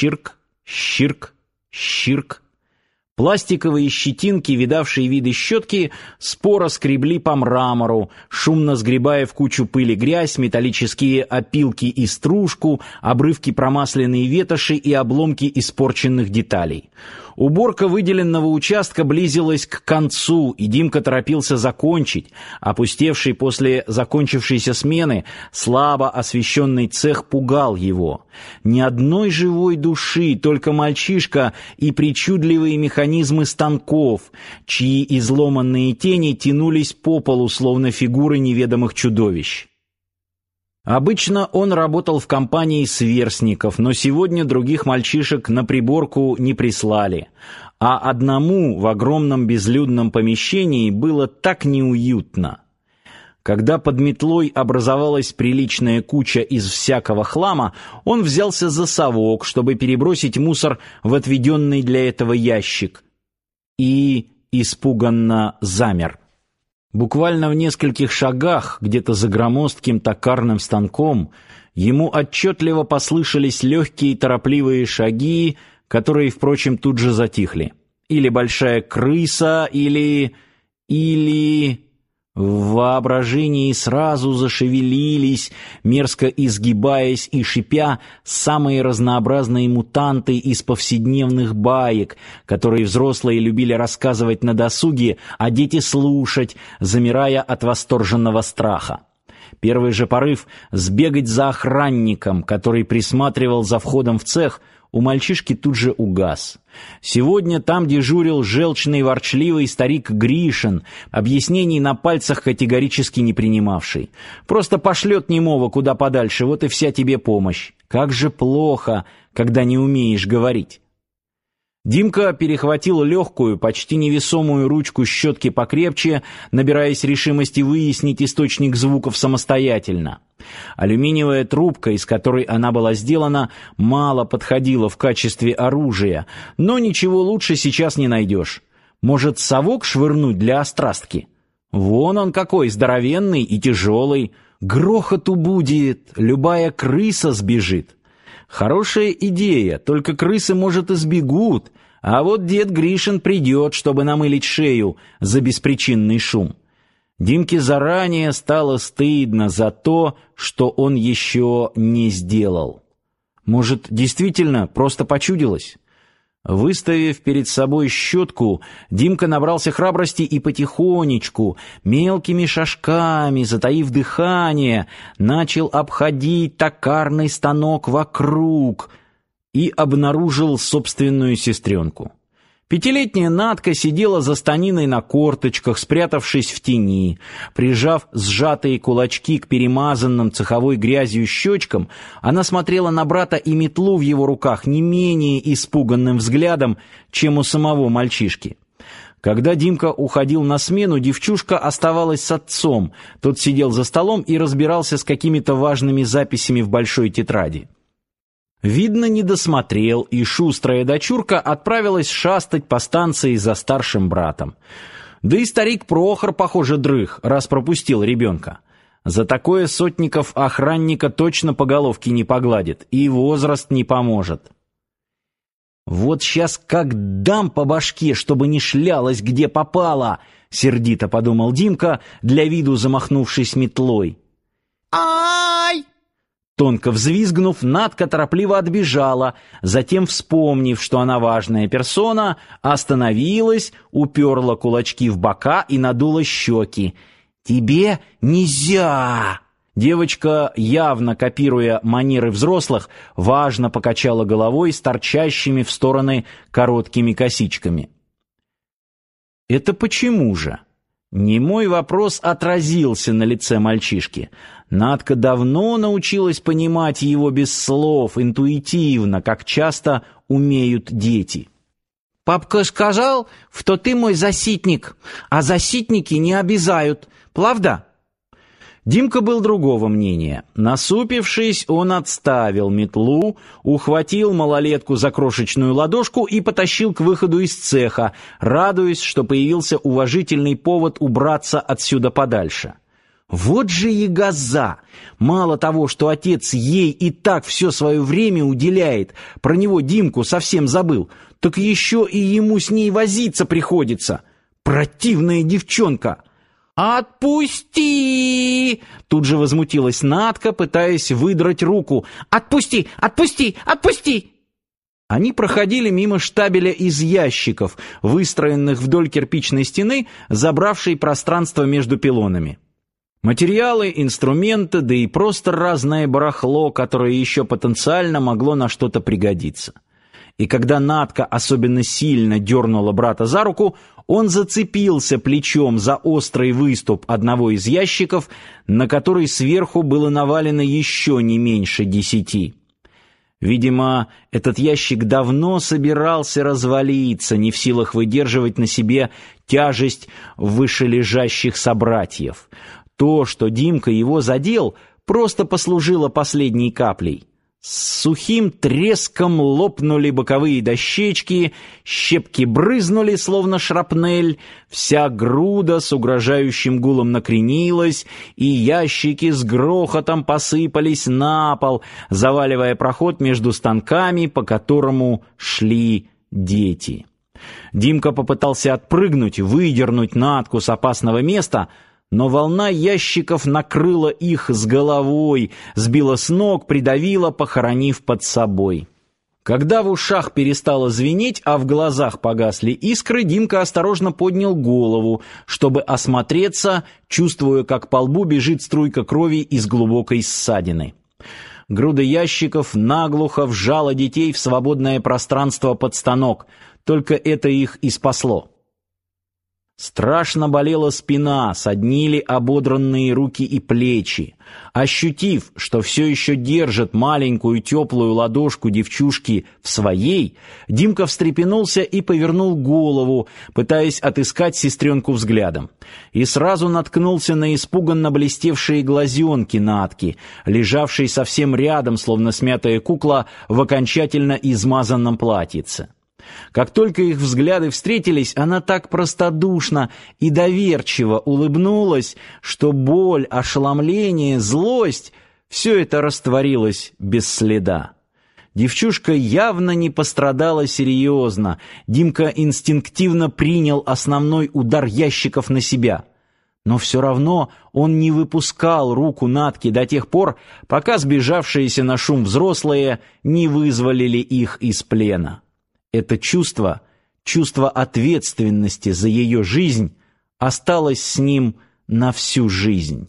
Щирк, щирк, щирк. Пластиковые щетинки, видавшие виды щетки, споро скребли по мрамору, шумно сгребая в кучу пыли грязь, металлические опилки и стружку, обрывки промасленной ветоши и обломки испорченных деталей. Уборка выделенного участка близилась к концу, и Димка торопился закончить. Опустевший после закончившейся смены слабо освещенный цех пугал его. Ни одной живой души, только мальчишка и причудливые механизмы станков, чьи изломанные тени тянулись по полу, словно фигуры неведомых чудовищ. Обычно он работал в компании сверстников, но сегодня других мальчишек на приборку не прислали, а одному в огромном безлюдном помещении было так неуютно. Когда под метлой образовалась приличная куча из всякого хлама, он взялся за совок, чтобы перебросить мусор в отведенный для этого ящик, и испуганно замер. Буквально в нескольких шагах, где-то за громоздким токарным станком, ему отчетливо послышались легкие торопливые шаги, которые, впрочем, тут же затихли. Или большая крыса, или... или... В воображении сразу зашевелились, мерзко изгибаясь и шипя, самые разнообразные мутанты из повседневных баек, которые взрослые любили рассказывать на досуге, а дети слушать, замирая от восторженного страха. Первый же порыв сбегать за охранником, который присматривал за входом в цех, у мальчишки тут же угас. Сегодня там дежурил желчный ворчливый старик Гришин, объяснений на пальцах категорически не принимавший. Просто пошлет немого куда подальше, вот и вся тебе помощь. Как же плохо, когда не умеешь говорить. Димка перехватил легкую, почти невесомую ручку щетки покрепче, набираясь решимости выяснить источник звуков самостоятельно. Алюминиевая трубка, из которой она была сделана, мало подходила в качестве оружия, но ничего лучше сейчас не найдешь. Может, совок швырнуть для острастки? Вон он какой, здоровенный и тяжелый. Грохоту будет, любая крыса сбежит. Хорошая идея, только крысы, может, и сбегут, а вот дед Гришин придет, чтобы намылить шею за беспричинный шум. Димке заранее стало стыдно за то, что он еще не сделал. Может, действительно просто почудилось? Выставив перед собой щетку, Димка набрался храбрости и потихонечку, мелкими шажками, затаив дыхание, начал обходить токарный станок вокруг и обнаружил собственную сестренку. Пятилетняя Надка сидела за станиной на корточках, спрятавшись в тени. Прижав сжатые кулачки к перемазанным цеховой грязью щечкам, она смотрела на брата и метлу в его руках не менее испуганным взглядом, чем у самого мальчишки. Когда Димка уходил на смену, девчушка оставалась с отцом. Тот сидел за столом и разбирался с какими-то важными записями в большой тетради. Видно, не досмотрел, и шустрая дочурка отправилась шастать по станции за старшим братом. Да и старик Прохор, похоже, дрых, раз пропустил ребенка. За такое сотников охранника точно по головке не погладит, и возраст не поможет. Вот сейчас как дам по башке, чтобы не шлялась где попало, сердито подумал Димка, для виду замахнувшись метлой. Ай! Тонко взвизгнув, Надка торопливо отбежала, затем, вспомнив, что она важная персона, остановилась, уперла кулачки в бока и надула щеки. «Тебе нельзя!» Девочка, явно копируя манеры взрослых, важно покачала головой с торчащими в стороны короткими косичками. «Это почему же?» Немой вопрос отразился на лице мальчишки. Надка давно научилась понимать его без слов, интуитивно, как часто умеют дети. «Папка сказал, что ты мой заситник, а заситники не обязают, правда?» Димка был другого мнения. Насупившись, он отставил метлу, ухватил малолетку за крошечную ладошку и потащил к выходу из цеха, радуясь, что появился уважительный повод убраться отсюда подальше. Вот же и газа! Мало того, что отец ей и так все свое время уделяет, про него Димку совсем забыл, так еще и ему с ней возиться приходится. Противная девчонка! «Отпусти!» Тут же возмутилась Надка, пытаясь выдрать руку. «Отпусти! Отпусти! Отпусти!» Они проходили мимо штабеля из ящиков, выстроенных вдоль кирпичной стены, забравшей пространство между пилонами. Материалы, инструменты, да и просто разное барахло, которое еще потенциально могло на что-то пригодиться. И когда Натка особенно сильно дернула брата за руку, он зацепился плечом за острый выступ одного из ящиков, на который сверху было навалено еще не меньше десяти. Видимо, этот ящик давно собирался развалиться, не в силах выдерживать на себе тяжесть вышележащих собратьев. То, что Димка его задел, просто послужило последней каплей. С сухим треском лопнули боковые дощечки, щепки брызнули, словно шрапнель, вся груда с угрожающим гулом накренилась, и ящики с грохотом посыпались на пол, заваливая проход между станками, по которому шли дети. Димка попытался отпрыгнуть, выдернуть Натку с опасного места — но волна ящиков накрыла их с головой, сбила с ног, придавила, похоронив под собой. Когда в ушах перестало звенеть, а в глазах погасли искры, Димка осторожно поднял голову, чтобы осмотреться, чувствуя, как по лбу бежит струйка крови из глубокой ссадины. Груда ящиков наглухо вжала детей в свободное пространство под станок, только это их и спасло. Страшно болела спина, соднили ободранные руки и плечи. Ощутив, что все еще держит маленькую теплую ладошку девчушки в своей, Димка встрепенулся и повернул голову, пытаясь отыскать сестренку взглядом. И сразу наткнулся на испуганно блестевшие глазенки Натки, лежавшей совсем рядом, словно смятая кукла в окончательно измазанном платьице. Как только их взгляды встретились, она так простодушно и доверчиво улыбнулась, что боль, ошеломление, злость — все это растворилось без следа. Девчушка явно не пострадала серьезно. Димка инстинктивно принял основной удар ящиков на себя. Но все равно он не выпускал руку Натки до тех пор, пока сбежавшиеся на шум взрослые не вызволили их из плена. Это чувство, чувство ответственности за ее жизнь, осталось с ним на всю жизнь.